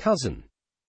cousin.